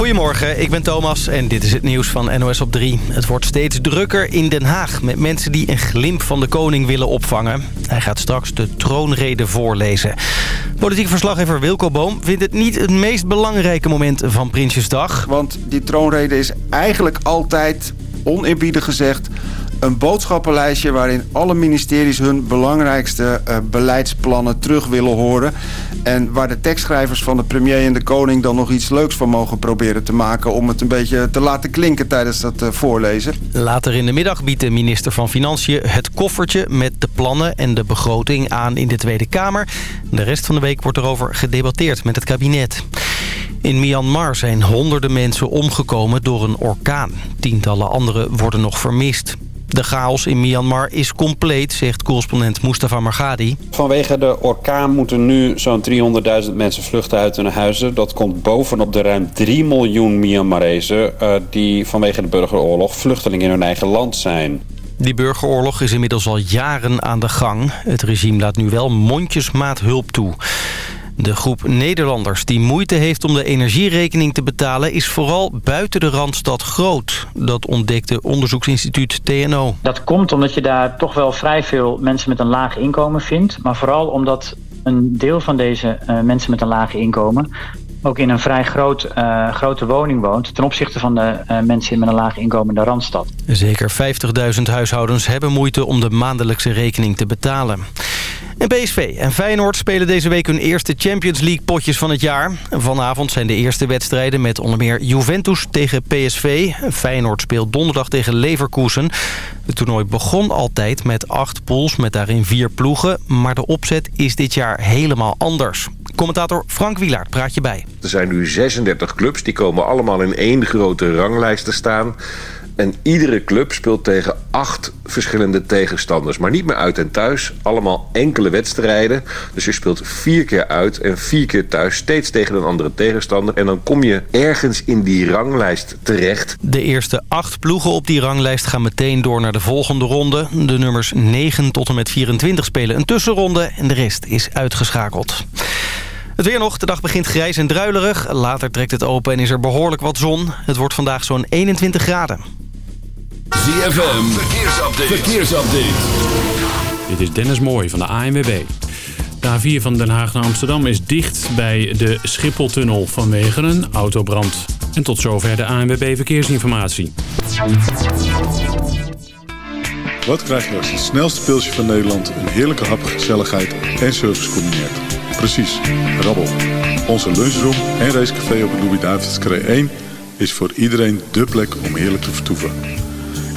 Goedemorgen, ik ben Thomas en dit is het nieuws van NOS op 3. Het wordt steeds drukker in Den Haag met mensen die een glimp van de koning willen opvangen. Hij gaat straks de troonrede voorlezen. Politiek verslaggever Wilco Boom vindt het niet het meest belangrijke moment van Prinsjesdag. Want die troonrede is eigenlijk altijd, oneerbiedig gezegd een boodschappenlijstje waarin alle ministeries hun belangrijkste uh, beleidsplannen terug willen horen. En waar de tekstschrijvers van de premier en de koning dan nog iets leuks van mogen proberen te maken... om het een beetje te laten klinken tijdens dat uh, voorlezen. Later in de middag biedt de minister van Financiën het koffertje met de plannen en de begroting aan in de Tweede Kamer. De rest van de week wordt erover gedebatteerd met het kabinet. In Myanmar zijn honderden mensen omgekomen door een orkaan. Tientallen anderen worden nog vermist. De chaos in Myanmar is compleet, zegt correspondent Mustafa Margadi. Vanwege de orkaan moeten nu zo'n 300.000 mensen vluchten uit hun huizen. Dat komt bovenop de ruim 3 miljoen Myanmarezen... Uh, die vanwege de burgeroorlog vluchtelingen in hun eigen land zijn. Die burgeroorlog is inmiddels al jaren aan de gang. Het regime laat nu wel mondjesmaat hulp toe. De groep Nederlanders die moeite heeft om de energierekening te betalen... is vooral buiten de Randstad groot. Dat ontdekte onderzoeksinstituut TNO. Dat komt omdat je daar toch wel vrij veel mensen met een laag inkomen vindt. Maar vooral omdat een deel van deze uh, mensen met een laag inkomen ook in een vrij groot, uh, grote woning woont... ten opzichte van de uh, mensen met een laag inkomen in de Randstad. Zeker 50.000 huishoudens hebben moeite om de maandelijkse rekening te betalen. En PSV en Feyenoord spelen deze week hun eerste Champions League potjes van het jaar. Vanavond zijn de eerste wedstrijden met onder meer Juventus tegen PSV. Feyenoord speelt donderdag tegen Leverkusen. Het toernooi begon altijd met acht pools met daarin vier ploegen. Maar de opzet is dit jaar helemaal anders. Commentator Frank Wielaert praat je bij. Er zijn nu 36 clubs, die komen allemaal in één grote ranglijst te staan... En iedere club speelt tegen acht verschillende tegenstanders. Maar niet meer uit en thuis. Allemaal enkele wedstrijden. Dus je speelt vier keer uit en vier keer thuis. Steeds tegen een andere tegenstander. En dan kom je ergens in die ranglijst terecht. De eerste acht ploegen op die ranglijst gaan meteen door naar de volgende ronde. De nummers 9 tot en met 24 spelen een tussenronde. En de rest is uitgeschakeld. Het weer nog. De dag begint grijs en druilerig. Later trekt het open en is er behoorlijk wat zon. Het wordt vandaag zo'n 21 graden. ZFM, verkeersupdate. verkeersupdate. Dit is Dennis Mooij van de ANWB. De A4 van Den Haag naar Amsterdam is dicht bij de Schipholtunnel vanwege een autobrand. En tot zover de ANWB Verkeersinformatie. Wat krijg je als het snelste pilsje van Nederland... een heerlijke hap, gezelligheid en service combineert? Precies, rabbel. Onze lunchroom en racecafé op de Louis-David's 1... is voor iedereen dé plek om heerlijk te vertoeven.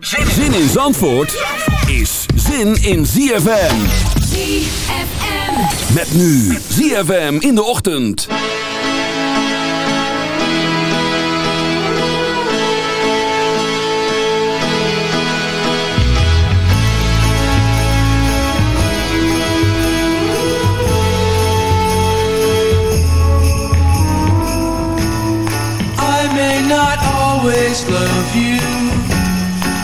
Zin in Zandvoort is zin in ZFM. ZFM. Met nu ZFM in de ochtend. I may not always love you,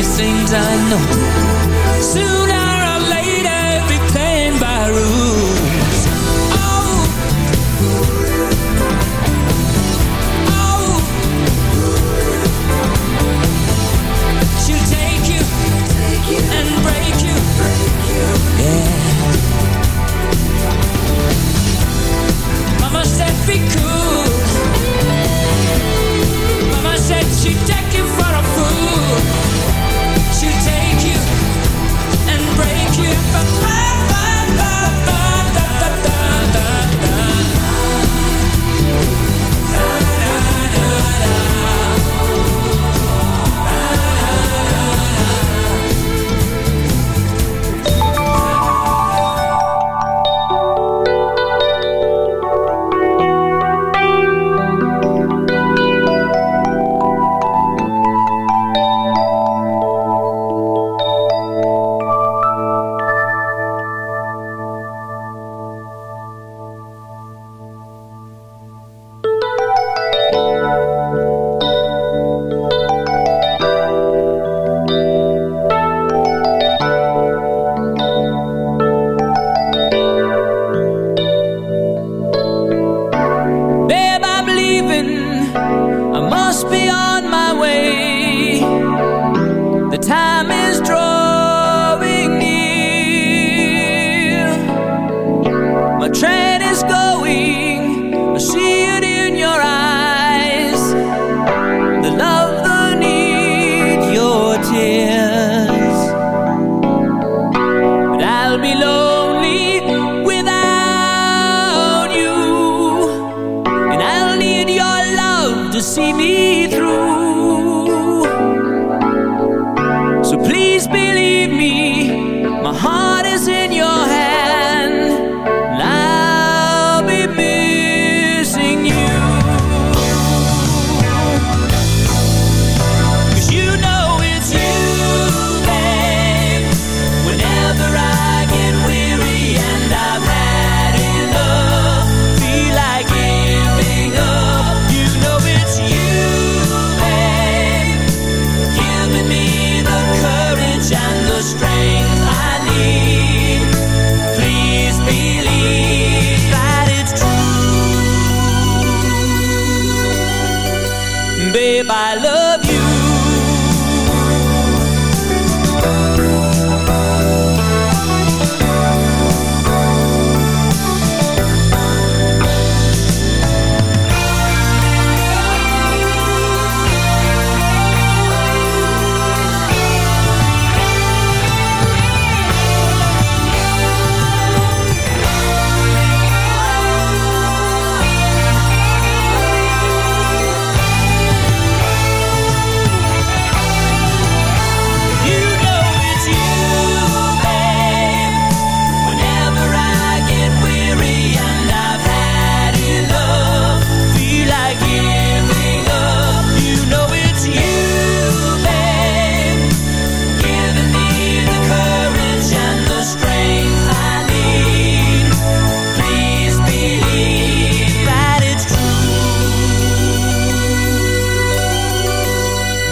missing, I know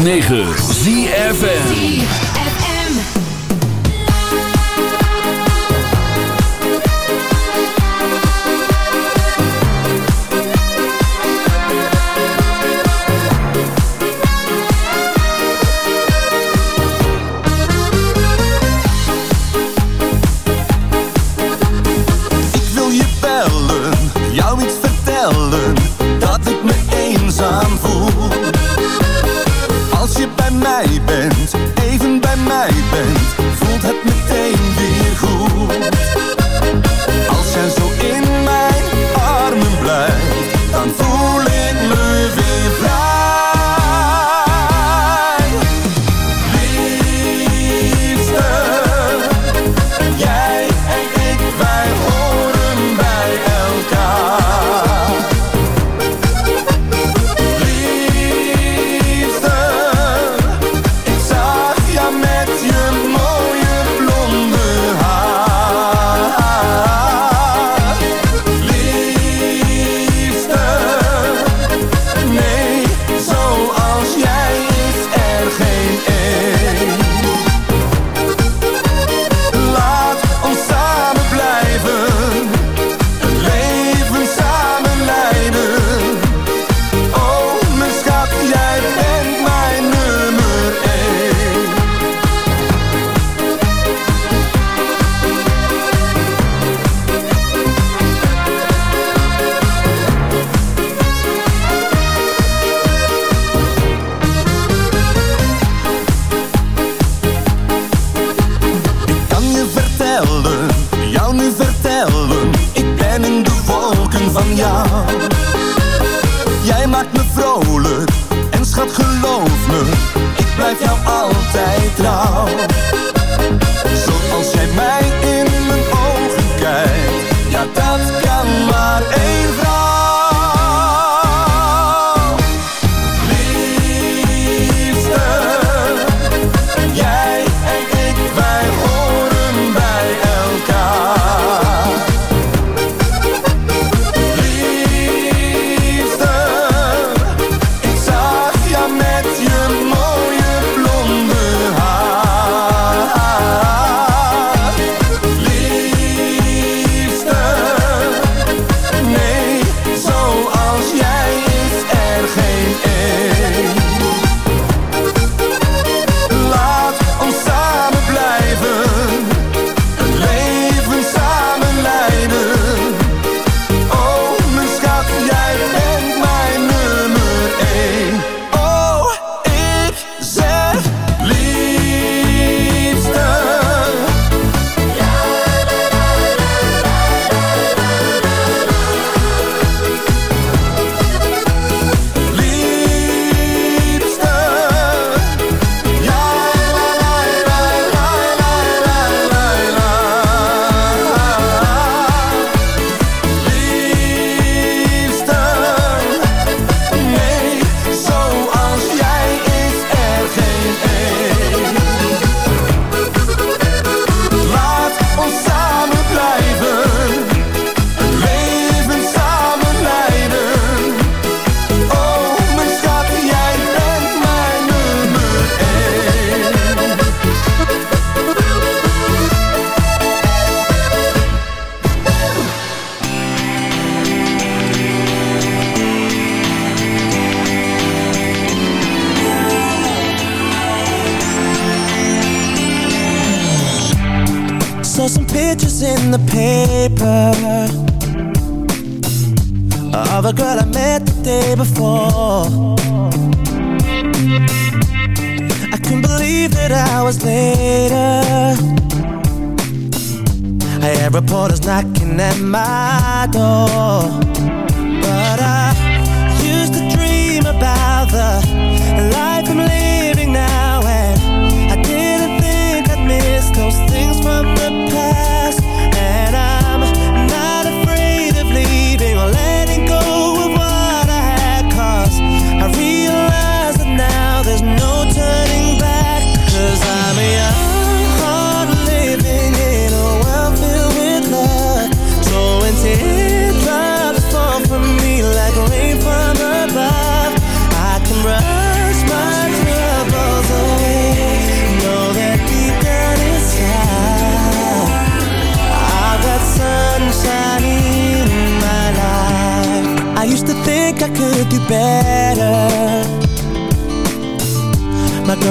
106.9 ZFN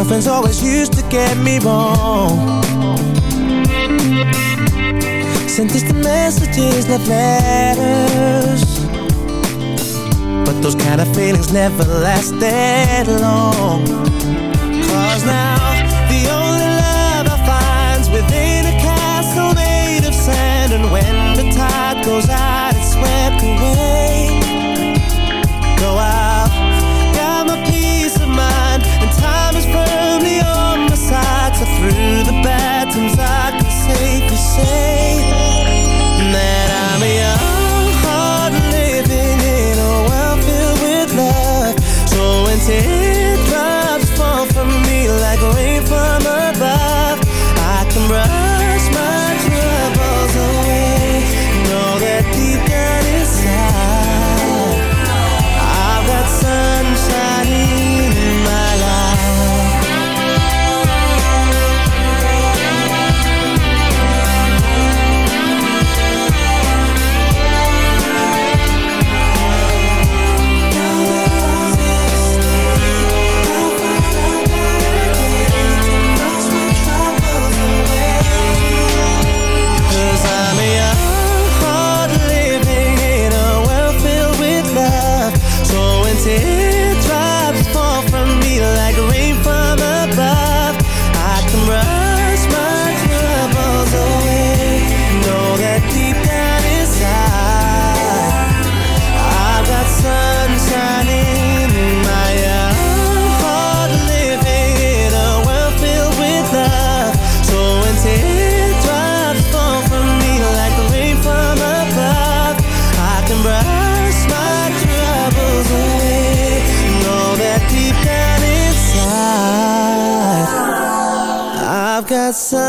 friends always used to get me wrong. Sent us distant messages, left letters. But those kind of feelings never lasted long. Cause now the only love I find's within a castle made of sand. And when the tide goes out, it's swept away. coração.